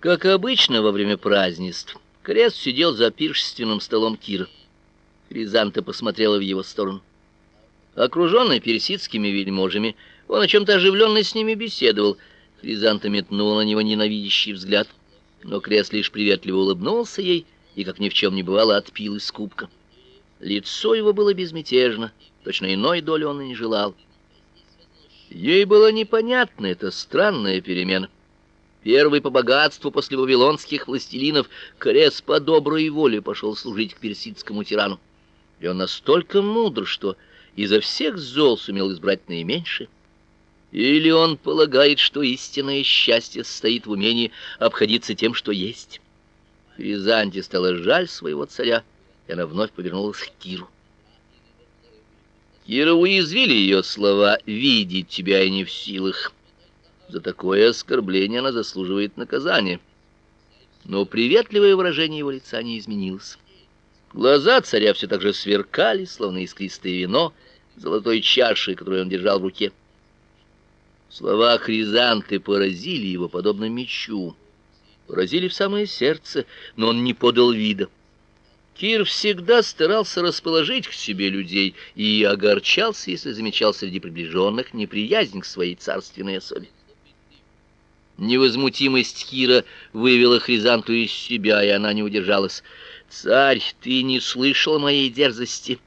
Как обычно во время празднеств, Крест сидел за пиршественным столом Кира. Хризанта посмотрела в его сторону. Окруженный персидскими вельможами, он о чем-то оживленно с ними беседовал. Хризанта метнула на него ненавидящий взгляд, но Крест лишь приветливо улыбнулся ей и, как ни в чем не бывало, отпил из кубка. Лицо его было безмятежно, точно иной доли он и не желал. Ей было непонятна эта странная перемена. Первый по богатству после вавилонских властелинов Крес по доброй воле пошел служить к персидскому тирану. И он настолько мудр, что изо всех зол сумел избрать наименьшее. Или он полагает, что истинное счастье состоит в умении обходиться тем, что есть. Хризанте стало жаль своего царя, и она вновь повернулась к Киру. Кира уязвили ее слова «видеть тебя и не в силах». За такое оскорбление она заслуживает наказания. Но приветливое выражение его лица не изменилось. Глаза царя все так же сверкали, словно искристое вино, золотой чашей, которую он держал в руке. Слова Хризанты поразили его подобно мечу, поразили в самое сердце, но он не подал вида. Кир всегда старался расположить к себе людей и огорчался, если замечал среди приближенных неприязнь к своей царственной особе. Невозмутимость Кира вывела Хризанту из себя, и она не удержалась. «Царь, ты не слышал моей дерзости,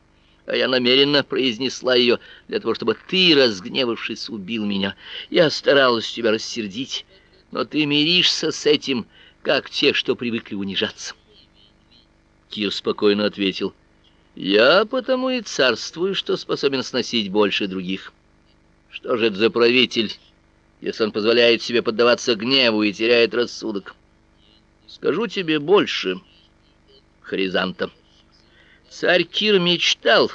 а я намеренно произнесла ее для того, чтобы ты, разгневавшись, убил меня. Я старалась тебя рассердить, но ты миришься с этим, как те, что привыкли унижаться». Кир спокойно ответил. «Я потому и царствую, что способен сносить больше других. Что же это за правитель?» Если он позволяет себе поддаваться гневу и теряет рассудок. Скажу тебе больше, Хризанта. Царь Кир мечтал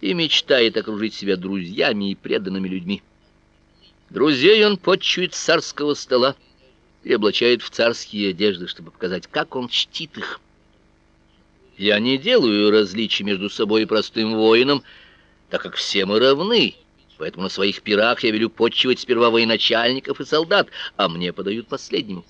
и мечтает окружить себя друзьями и преданными людьми. Друзей он подчует с царского стола и облачает в царские одежды, чтобы показать, как он чтит их. Я не делаю различий между собой и простым воином, так как все мы равны, Поэтому на своих пирах я велю подчивать сперва военачальников и солдат, а мне подают последнему.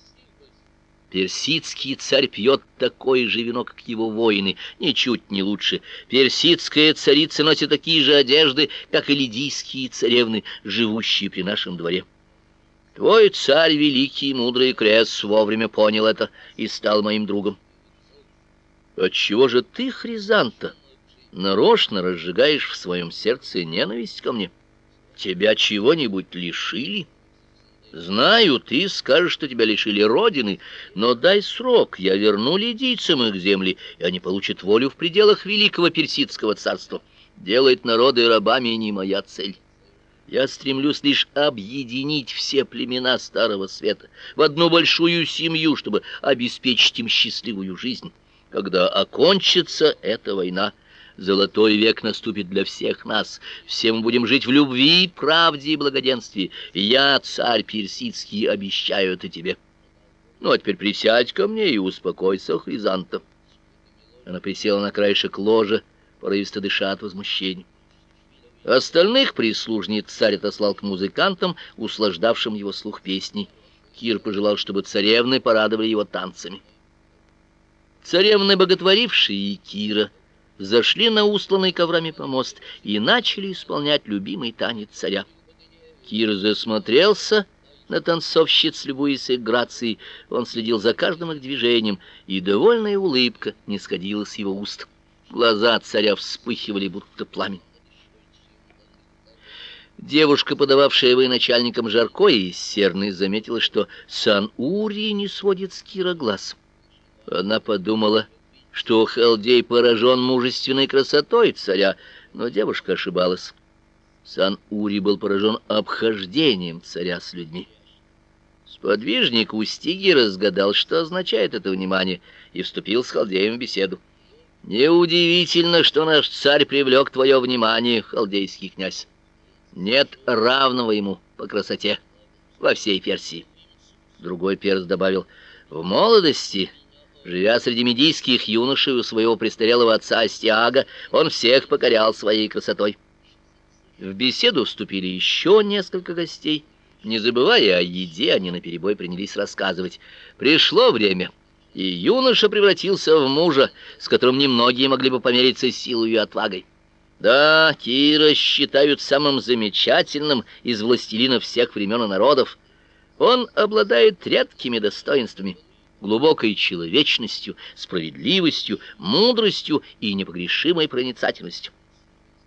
Персидский царь пьет такое же вино, как его воины, ничуть не лучше. Персидская царица носит такие же одежды, как и лидийские царевны, живущие при нашем дворе. Твой царь, великий и мудрый Крес, вовремя понял это и стал моим другом. Отчего же ты, Хризанта, нарочно разжигаешь в своем сердце ненависть ко мне?» Тебя чего-нибудь лишили? Знаю, ты скажешь, что тебя лишили родины, но дай срок, я верну лидийцам их земли, и они получат волю в пределах великого персидского царства. Делать народы рабами не моя цель. Я стремлюсь лишь объединить все племена Старого Света в одну большую семью, чтобы обеспечить им счастливую жизнь. Когда окончится эта война, Золотой век наступит для всех нас. Все мы будем жить в любви, правде и благоденствии. Я, царь персидский, обещаю это тебе. Ну, а теперь присядь ко мне и успокойся, Хризанта. Она присела на краешек ложа, порывисто дыша от возмущения. Остальных прислужниц царь отослал к музыкантам, услаждавшим его слух песней. Кир пожелал, чтобы царевны порадовали его танцами. Царевны, боготворившие Кира, — зашли на устланный коврами помост и начали исполнять любимый танец царя. Кир засмотрелся на танцовщиц, любуясь их грацией. Он следил за каждым их движением, и довольная улыбка не сходила с его уст. Глаза царя вспыхивали, будто пламень. Девушка, подававшая военачальникам жаркое из серны, заметила, что Сан-Ури не сводит с Кира глаз. Она подумала что Халдей поражен мужественной красотой царя, но девушка ошибалась. Сан-Ури был поражен обхождением царя с людьми. Сподвижник Устиги разгадал, что означает это внимание, и вступил с Халдеем в беседу. «Неудивительно, что наш царь привлек твое внимание, халдейский князь. Нет равного ему по красоте во всей Персии». Другой перс добавил, «В молодости Живя среди медийских юношей у своего престарелого отца Астиага, он всех покорял своей красотой. В беседу вступили еще несколько гостей, Не забывая о еде, они наперебой принялись рассказывать. Пришло время, и юноша превратился в мужа, с которым немногие могли бы помериться силой и отвагой. Да, Кира считают самым замечательным из властелинов всех времен и народов. Он обладает редкими достоинствами, глубокой человечностью, справедливостью, мудростью и непогрешимой проницательностью.